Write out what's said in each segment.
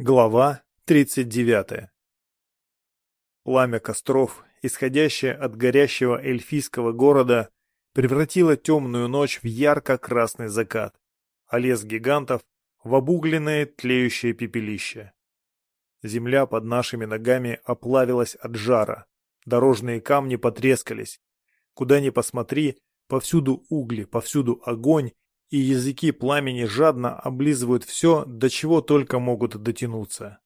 Глава 39 Пламя костров, исходящее от горящего эльфийского города, превратило темную ночь в ярко-красный закат, а лес гигантов — в обугленное тлеющее пепелище. Земля под нашими ногами оплавилась от жара, дорожные камни потрескались. Куда ни посмотри, повсюду угли, повсюду огонь и языки пламени жадно облизывают все, до чего только могут дотянуться.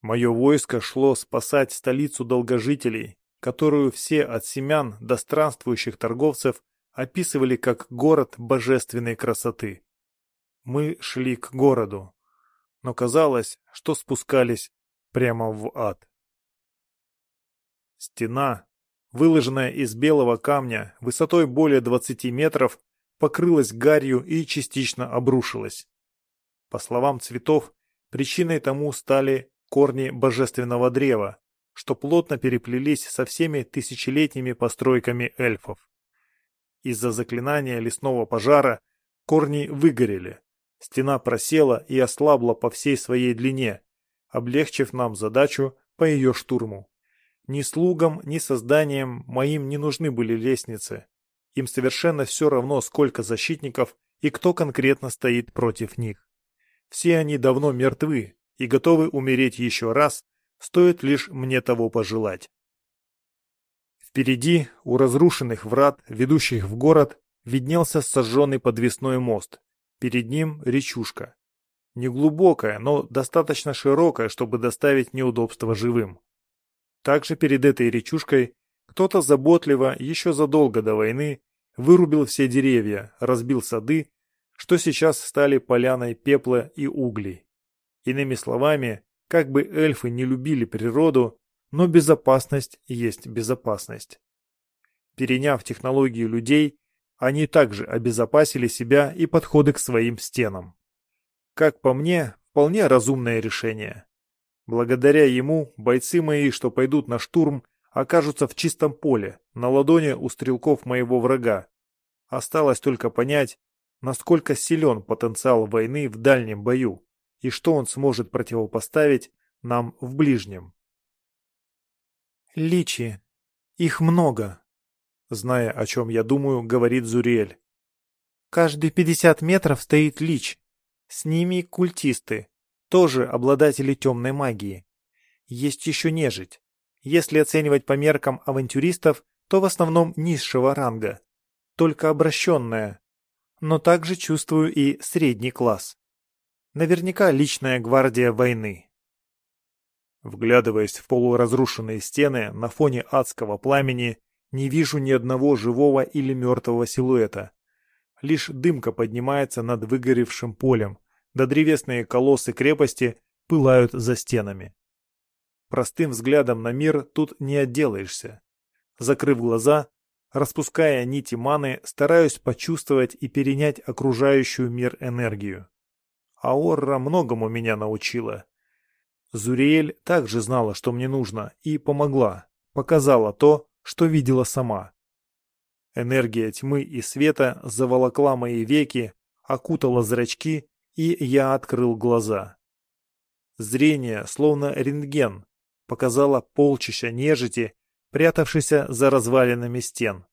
Мое войско шло спасать столицу долгожителей, которую все от семян до странствующих торговцев описывали как город божественной красоты. Мы шли к городу, но казалось, что спускались прямо в ад. Стена, выложенная из белого камня, высотой более 20 метров, покрылась гарью и частично обрушилась. По словам цветов, причиной тому стали корни божественного древа, что плотно переплелись со всеми тысячелетними постройками эльфов. Из-за заклинания лесного пожара корни выгорели, стена просела и ослабла по всей своей длине, облегчив нам задачу по ее штурму. Ни слугам, ни созданиям моим не нужны были лестницы. Им совершенно все равно, сколько защитников и кто конкретно стоит против них. Все они давно мертвы и готовы умереть еще раз, стоит лишь мне того пожелать. Впереди, у разрушенных врат, ведущих в город, виднелся сожженный подвесной мост. Перед ним речушка. Неглубокая, но достаточно широкая, чтобы доставить неудобства живым. Также перед этой речушкой кто-то заботливо, еще задолго до войны, вырубил все деревья, разбил сады, что сейчас стали поляной пепла и углей. Иными словами, как бы эльфы не любили природу, но безопасность есть безопасность. Переняв технологии людей, они также обезопасили себя и подходы к своим стенам. Как по мне, вполне разумное решение. Благодаря ему бойцы мои, что пойдут на штурм, окажутся в чистом поле, на ладони у стрелков моего врага. Осталось только понять, насколько силен потенциал войны в дальнем бою и что он сможет противопоставить нам в ближнем. «Личи. Их много», — зная, о чем я думаю, говорит Зуриэль. «Каждые пятьдесят метров стоит лич. С ними культисты, тоже обладатели темной магии. Есть еще нежить. Если оценивать по меркам авантюристов, то в основном низшего ранга, только обращенная, но также чувствую и средний класс. Наверняка личная гвардия войны. Вглядываясь в полуразрушенные стены на фоне адского пламени, не вижу ни одного живого или мертвого силуэта. Лишь дымка поднимается над выгоревшим полем, да древесные колоссы крепости пылают за стенами. Простым взглядом на мир тут не отделаешься. Закрыв глаза, распуская нити маны, стараюсь почувствовать и перенять окружающую мир энергию. Аорра многому меня научила. Зуриэль также знала, что мне нужно, и помогла, показала то, что видела сама. Энергия тьмы и света заволокла мои веки, окутала зрачки, и я открыл глаза. Зрение, словно рентген, показала полчища нежити, прятавшейся за развалинами стен.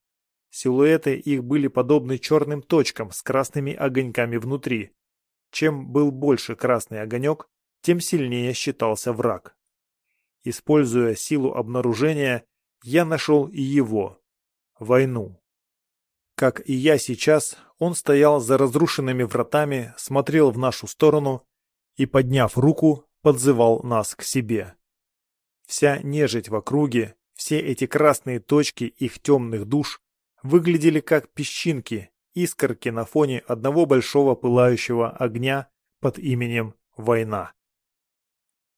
Силуэты их были подобны черным точкам с красными огоньками внутри. Чем был больше красный огонек, тем сильнее считался враг. Используя силу обнаружения, я нашел и его — войну. Как и я сейчас, он стоял за разрушенными вратами, смотрел в нашу сторону и, подняв руку, подзывал нас к себе. Вся нежить в округе, все эти красные точки их темных душ выглядели как песчинки, искорки на фоне одного большого пылающего огня под именем «Война».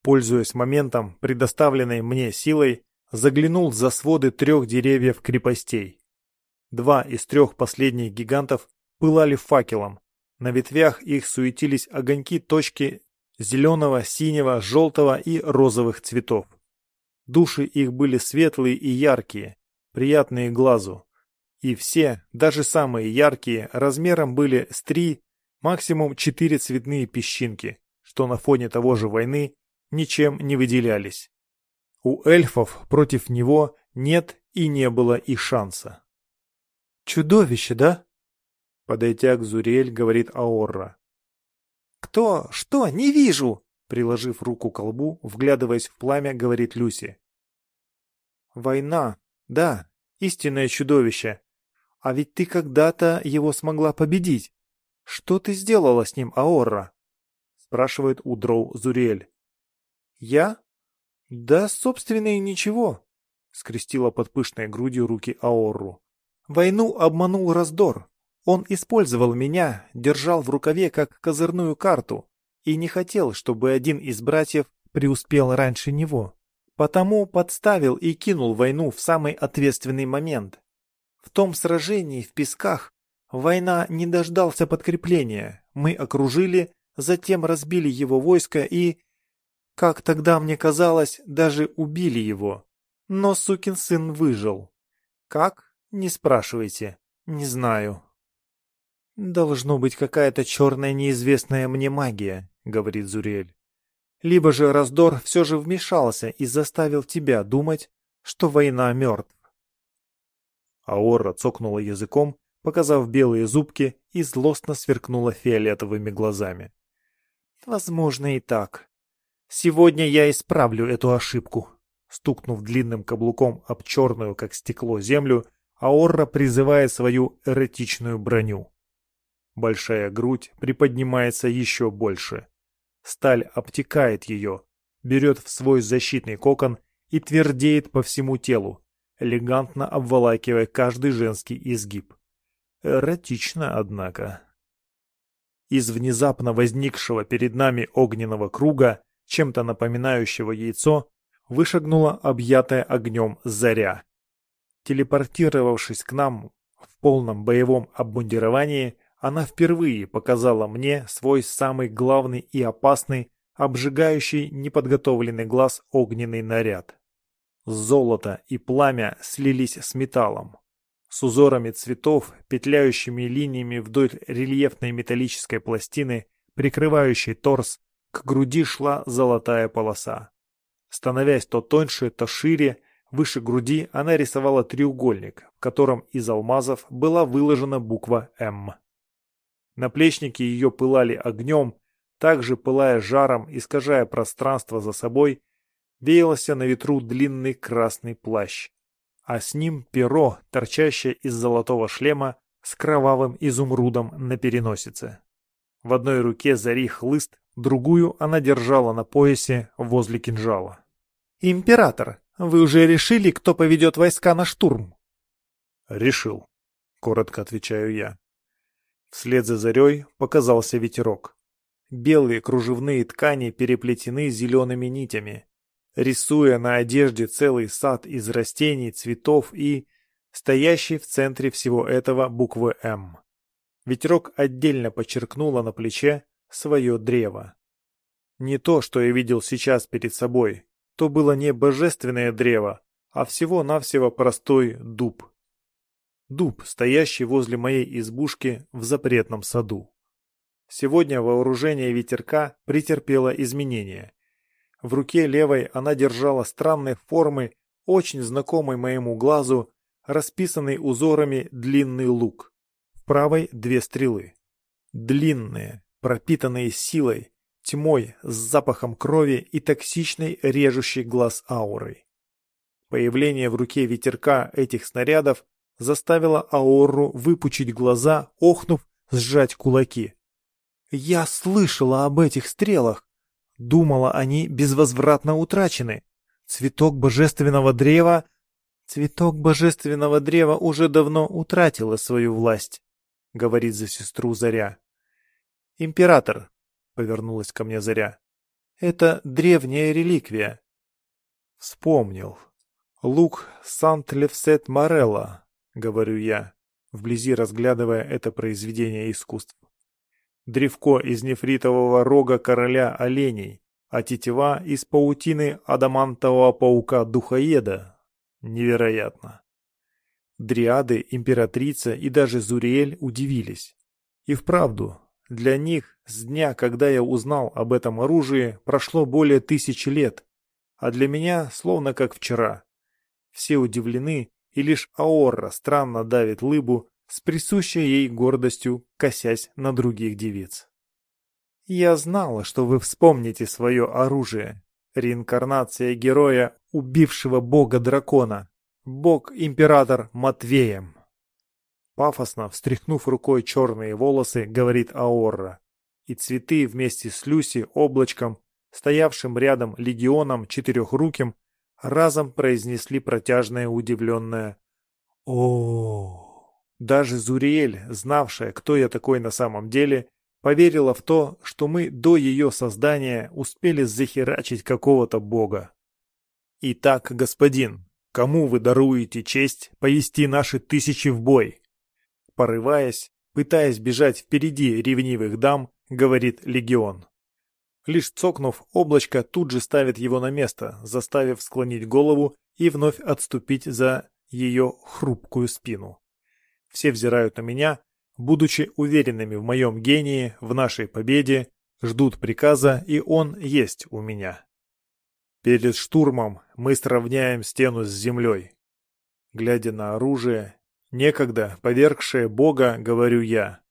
Пользуясь моментом, предоставленной мне силой, заглянул за своды трех деревьев крепостей. Два из трех последних гигантов пылали факелом. На ветвях их суетились огоньки точки зеленого, синего, желтого и розовых цветов. Души их были светлые и яркие, приятные глазу. И все, даже самые яркие, размером были с три, максимум четыре цветные песчинки, что на фоне того же войны ничем не выделялись. У эльфов против него нет и не было и шанса. «Чудовище, да?» Подойдя к Зурель, говорит Аорра. «Кто? Что? Не вижу!» Приложив руку к колбу, вглядываясь в пламя, говорит Люси. «Война. Да, истинное чудовище. А ведь ты когда-то его смогла победить. Что ты сделала с ним, Аорра?» Спрашивает у Дроу Зурель. «Я? Да, собственно, и ничего», — скрестила под пышной грудью руки Аорру. «Войну обманул раздор. Он использовал меня, держал в рукаве как козырную карту и не хотел, чтобы один из братьев преуспел раньше него. Потому подставил и кинул войну в самый ответственный момент. В том сражении в песках война не дождался подкрепления. Мы окружили, затем разбили его войско и, как тогда мне казалось, даже убили его. Но сукин сын выжил. Как? Не спрашивайте. Не знаю. «Должно быть какая-то черная неизвестная мне магия», — говорит Зурель. «Либо же раздор все же вмешался и заставил тебя думать, что война мертв». Аора цокнула языком, показав белые зубки, и злостно сверкнула фиолетовыми глазами. «Возможно и так. Сегодня я исправлю эту ошибку». Стукнув длинным каблуком об черную, как стекло, землю, Аорра призывает свою эретичную броню. Большая грудь приподнимается еще больше. Сталь обтекает ее, берет в свой защитный кокон и твердеет по всему телу, элегантно обволакивая каждый женский изгиб. Эротично, однако. Из внезапно возникшего перед нами огненного круга, чем-то напоминающего яйцо, вышагнула объятая огнем заря. Телепортировавшись к нам в полном боевом обмундировании, она впервые показала мне свой самый главный и опасный, обжигающий неподготовленный глаз огненный наряд. Золото и пламя слились с металлом. С узорами цветов, петляющими линиями вдоль рельефной металлической пластины, прикрывающей торс, к груди шла золотая полоса. Становясь то тоньше, то шире, выше груди она рисовала треугольник, в котором из алмазов была выложена буква «М». Наплечники ее пылали огнем, также пылая жаром, искажая пространство за собой, веялся на ветру длинный красный плащ, а с ним перо, торчащее из золотого шлема с кровавым изумрудом на переносице. В одной руке зари хлыст, другую она держала на поясе возле кинжала. «Император, вы уже решили, кто поведет войска на штурм?» «Решил», — коротко отвечаю я. Вслед за зарей показался ветерок. Белые кружевные ткани переплетены зелеными нитями, рисуя на одежде целый сад из растений, цветов и стоящий в центре всего этого буквы «М». Ветерок отдельно подчеркнула на плече свое древо. Не то, что я видел сейчас перед собой, то было не божественное древо, а всего-навсего простой дуб. Дуб, стоящий возле моей избушки в запретном саду. Сегодня вооружение ветерка претерпело изменения. В руке левой она держала странной формы, очень знакомый моему глазу, расписанный узорами длинный лук. В правой две стрелы. Длинные, пропитанные силой, тьмой, с запахом крови и токсичной режущей глаз аурой. Появление в руке ветерка этих снарядов заставила Аорру выпучить глаза, охнув, сжать кулаки. «Я слышала об этих стрелах. Думала, они безвозвратно утрачены. Цветок божественного древа...» «Цветок божественного древа уже давно утратила свою власть», — говорит за сестру Заря. «Император», — повернулась ко мне Заря, — «это древняя реликвия». Вспомнил. Лук Сант-Левсет-Морелла, — говорю я, вблизи разглядывая это произведение искусств. Древко из нефритового рога короля оленей, а тетива из паутины адамантового паука-духоеда. Невероятно. Дриады, императрица и даже Зуриэль удивились. И вправду, Для них с дня, когда я узнал об этом оружии, прошло более тысячи лет, а для меня словно как вчера. Все удивлены, и лишь Аорра странно давит лыбу с присущей ей гордостью, косясь на других девиц. «Я знала, что вы вспомните свое оружие. Реинкарнация героя, убившего бога-дракона. Бог-император Матвеем». Пафосно, встряхнув рукой черные волосы, говорит Аорра. И цветы вместе с Люси, облачком, стоявшим рядом легионом четырехруким, разом произнесли протяжное удивленное о Даже Зуриэль, знавшая, кто я такой на самом деле, поверила в то, что мы до ее создания успели захерачить какого-то бога. «Итак, господин, кому вы даруете честь повести наши тысячи в бой?» Порываясь, пытаясь бежать впереди ревнивых дам, говорит легион. Лишь цокнув, облачко тут же ставит его на место, заставив склонить голову и вновь отступить за ее хрупкую спину. Все взирают на меня, будучи уверенными в моем гении, в нашей победе, ждут приказа, и он есть у меня. Перед штурмом мы сравняем стену с землей. Глядя на оружие, Некогда, повергшее Бога, говорю я.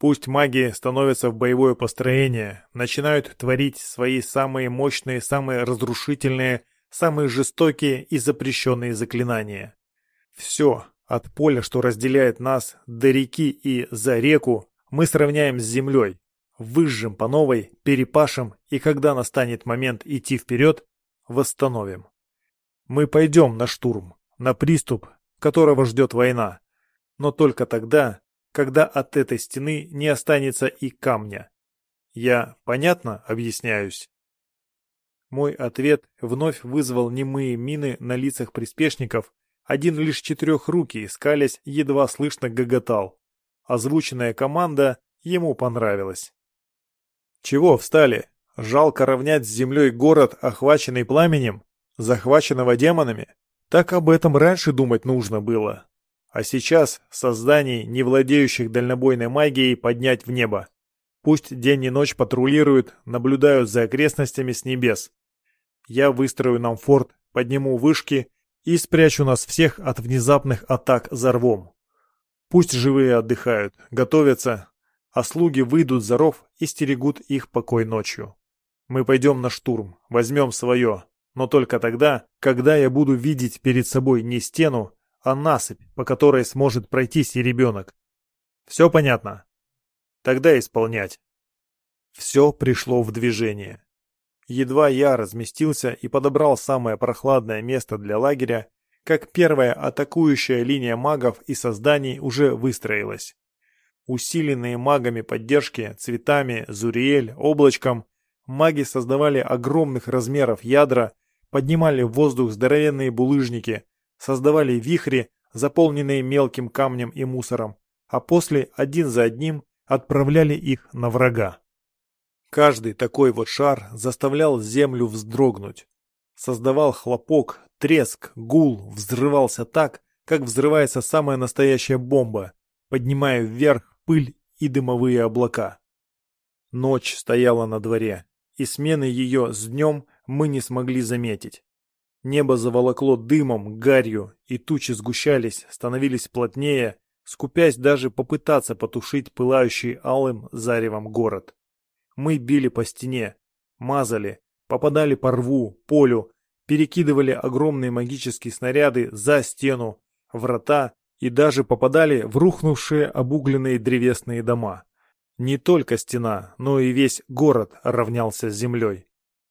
Пусть маги становятся в боевое построение, начинают творить свои самые мощные, самые разрушительные, самые жестокие и запрещенные заклинания. Все, от поля, что разделяет нас, до реки и за реку, мы сравняем с землей, выжжем по новой, перепашем и когда настанет момент идти вперед, восстановим. Мы пойдем на штурм, на приступ, которого ждет война. Но только тогда, когда от этой стены не останется и камня. Я понятно объясняюсь? Мой ответ вновь вызвал немые мины на лицах приспешников, один лишь четырехрукий, скалясь, едва слышно гоготал. Озвученная команда ему понравилась. «Чего встали? Жалко равнять с землей город, охваченный пламенем, захваченного демонами?» Так об этом раньше думать нужно было. А сейчас созданий, не владеющих дальнобойной магией, поднять в небо. Пусть день и ночь патрулируют, наблюдают за окрестностями с небес. Я выстрою нам форт, подниму вышки и спрячу нас всех от внезапных атак за рвом. Пусть живые отдыхают, готовятся, а слуги выйдут за ров и стерегут их покой ночью. Мы пойдем на штурм, возьмем свое, но только тогда, когда я буду видеть перед собой не стену, а насыпь, по которой сможет пройтись и ребенок. Все понятно? Тогда исполнять. Все пришло в движение. Едва я разместился и подобрал самое прохладное место для лагеря, как первая атакующая линия магов и созданий уже выстроилась. Усиленные магами поддержки, цветами, Зуриэль, облачком, маги создавали огромных размеров ядра поднимали в воздух здоровенные булыжники, создавали вихри, заполненные мелким камнем и мусором, а после один за одним отправляли их на врага. Каждый такой вот шар заставлял землю вздрогнуть. Создавал хлопок, треск, гул, взрывался так, как взрывается самая настоящая бомба, поднимая вверх пыль и дымовые облака. Ночь стояла на дворе, и смены ее с днем мы не смогли заметить. Небо заволокло дымом, гарью, и тучи сгущались, становились плотнее, скупясь даже попытаться потушить пылающий алым заревом город. Мы били по стене, мазали, попадали по рву, полю, перекидывали огромные магические снаряды за стену, врата и даже попадали в рухнувшие обугленные древесные дома. Не только стена, но и весь город равнялся с землей.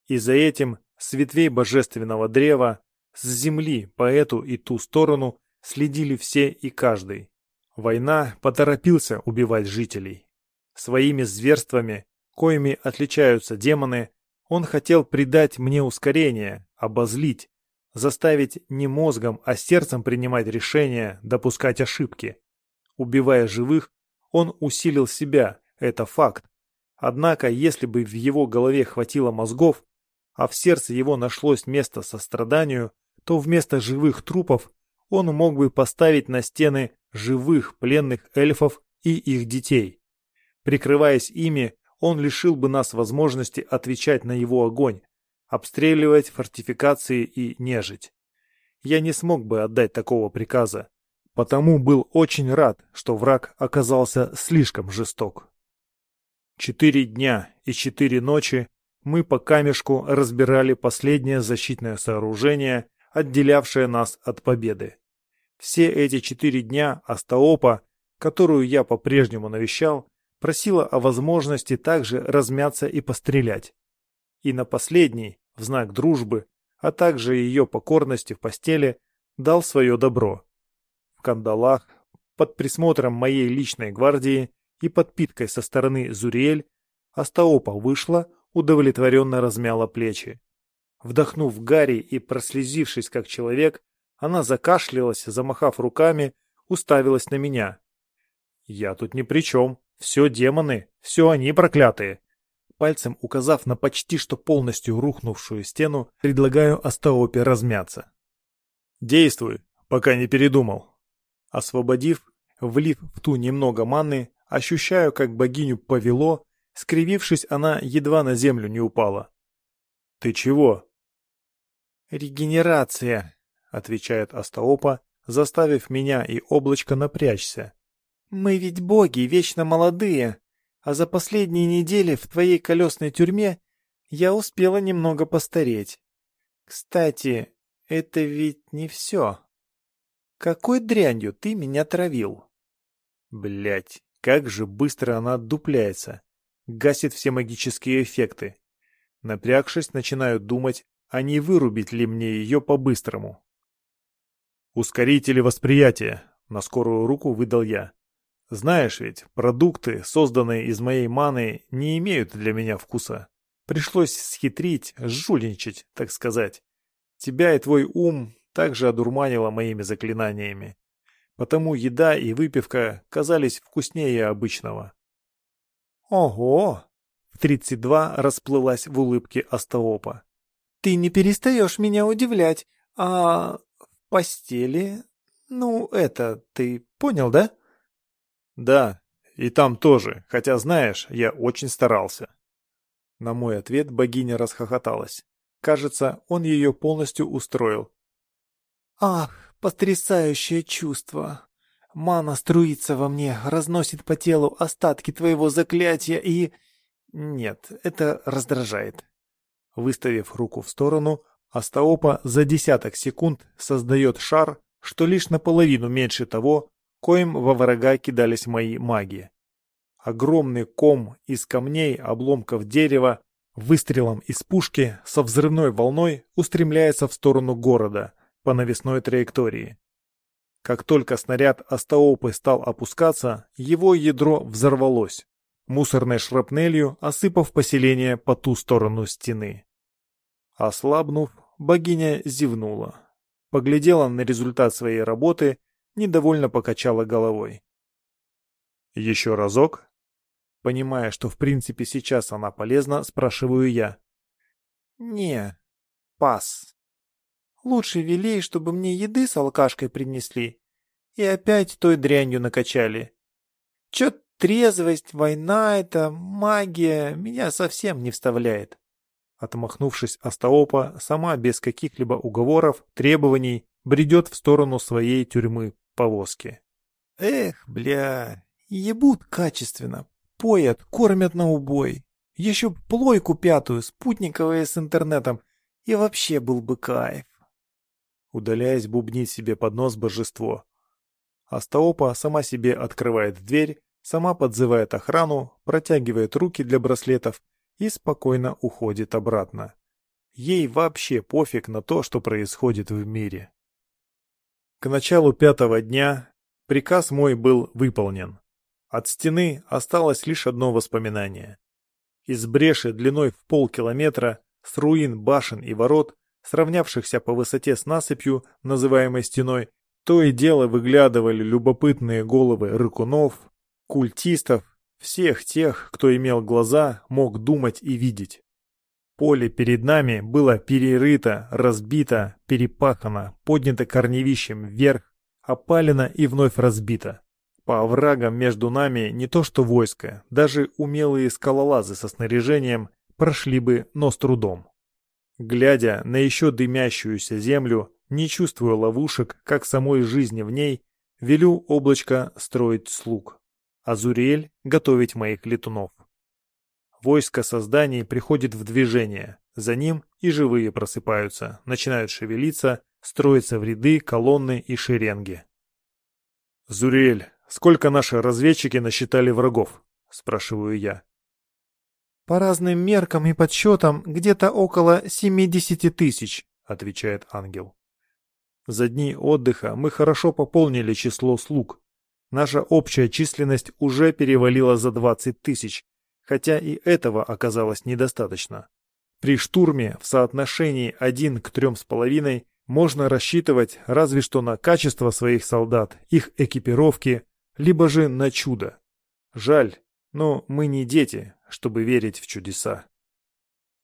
И за этим с ветвей божественного древа, с земли по эту и ту сторону следили все и каждый. Война поторопился убивать жителей. Своими зверствами, коими отличаются демоны, он хотел придать мне ускорение, обозлить, заставить не мозгом, а сердцем принимать решения, допускать ошибки. Убивая живых, он усилил себя, это факт. Однако, если бы в его голове хватило мозгов, а в сердце его нашлось место состраданию, то вместо живых трупов он мог бы поставить на стены живых пленных эльфов и их детей. Прикрываясь ими, он лишил бы нас возможности отвечать на его огонь, обстреливать фортификации и нежить. Я не смог бы отдать такого приказа, потому был очень рад, что враг оказался слишком жесток. Четыре дня и четыре ночи мы по камешку разбирали последнее защитное сооружение, отделявшее нас от победы. Все эти четыре дня Астаопа, которую я по-прежнему навещал, просила о возможности также размяться и пострелять. И на последний, в знак дружбы, а также ее покорности в постели, дал свое добро. В кандалах, под присмотром моей личной гвардии и подпиткой со стороны Зуриэль, Астаопа вышла, удовлетворенно размяла плечи. Вдохнув Гарри и прослезившись как человек, она закашлялась, замахав руками, уставилась на меня. «Я тут ни при чем. Все демоны, все они проклятые. Пальцем указав на почти что полностью рухнувшую стену, предлагаю Астаопе размяться. «Действуй, пока не передумал». Освободив, влив в ту немного манны, ощущаю, как богиню повело, скривившись, она едва на землю не упала. «Ты чего?» «Регенерация», — отвечает Астаопа, заставив меня и облачко напрячься. «Мы ведь боги, вечно молодые, а за последние недели в твоей колесной тюрьме я успела немного постареть. Кстати, это ведь не все. Какой дрянью ты меня травил?» Блять, как же быстро она отдупляется. Гасит все магические эффекты. Напрягшись, начинаю думать, а не вырубить ли мне ее по-быстрому. «Ускорители восприятия», — на скорую руку выдал я. Знаешь ведь, продукты, созданные из моей маны, не имеют для меня вкуса. Пришлось схитрить, жульничать, так сказать. Тебя и твой ум также одурманило моими заклинаниями. Потому еда и выпивка казались вкуснее обычного. Ого! В 32 расплылась в улыбке Астаопа. Ты не перестаешь меня удивлять, а в постели... Ну, это, ты понял, да? Да, и там тоже, хотя, знаешь, я очень старался. На мой ответ богиня расхохоталась. Кажется, он ее полностью устроил. «Ах, потрясающее чувство! Мана струится во мне, разносит по телу остатки твоего заклятия и... Нет, это раздражает». Выставив руку в сторону, Астаопа за десяток секунд создает шар, что лишь наполовину меньше того, коим во врага кидались мои маги. Огромный ком из камней, обломков дерева, выстрелом из пушки со взрывной волной устремляется в сторону города по навесной траектории. Как только снаряд Астаопы стал опускаться, его ядро взорвалось, мусорной шрапнелью осыпав поселение по ту сторону стены. Ослабнув, богиня зевнула, поглядела на результат своей работы недовольно покачала головой. «Еще разок?» Понимая, что в принципе сейчас она полезна, спрашиваю я. «Не, пас. Лучше велей, чтобы мне еды с алкашкой принесли. И опять той дрянью накачали. Чё трезвость, война это, магия, меня совсем не вставляет». Отмахнувшись Астаопа, сама без каких-либо уговоров, требований, бредет в сторону своей тюрьмы повозки. Эх, бля, ебут качественно, поят, кормят на убой. Еще плойку пятую, спутниковые с интернетом, и вообще был бы кайф. Удаляясь, бубнить себе под нос божество. Астаопа сама себе открывает дверь, сама подзывает охрану, протягивает руки для браслетов и спокойно уходит обратно. Ей вообще пофиг на то, что происходит в мире. К началу пятого дня приказ мой был выполнен. От стены осталось лишь одно воспоминание. Из бреши длиной в полкилометра, с руин башен и ворот, сравнявшихся по высоте с насыпью, называемой стеной, то и дело выглядывали любопытные головы рыкунов, культистов, всех тех, кто имел глаза, мог думать и видеть. Поле перед нами было перерыто, разбито, перепахано, поднято корневищем вверх, опалено и вновь разбито. По оврагам между нами не то что войско, даже умелые скалолазы со снаряжением прошли бы, но с трудом. Глядя на еще дымящуюся землю, не чувствуя ловушек, как самой жизни в ней, велю облачко строить слуг, а Зуриэль готовить моих летунов. Войско созданий приходит в движение, за ним и живые просыпаются, начинают шевелиться, строятся в ряды, колонны и шеренги. «Зурель, сколько наши разведчики насчитали врагов?» — спрашиваю я. «По разным меркам и подсчетам где-то около 70 тысяч», — отвечает ангел. За дни отдыха мы хорошо пополнили число слуг. Наша общая численность уже перевалила за 20 тысяч, хотя и этого оказалось недостаточно. При штурме в соотношении 1 к 3,5 можно рассчитывать разве что на качество своих солдат, их экипировки, либо же на чудо. Жаль, но мы не дети, чтобы верить в чудеса.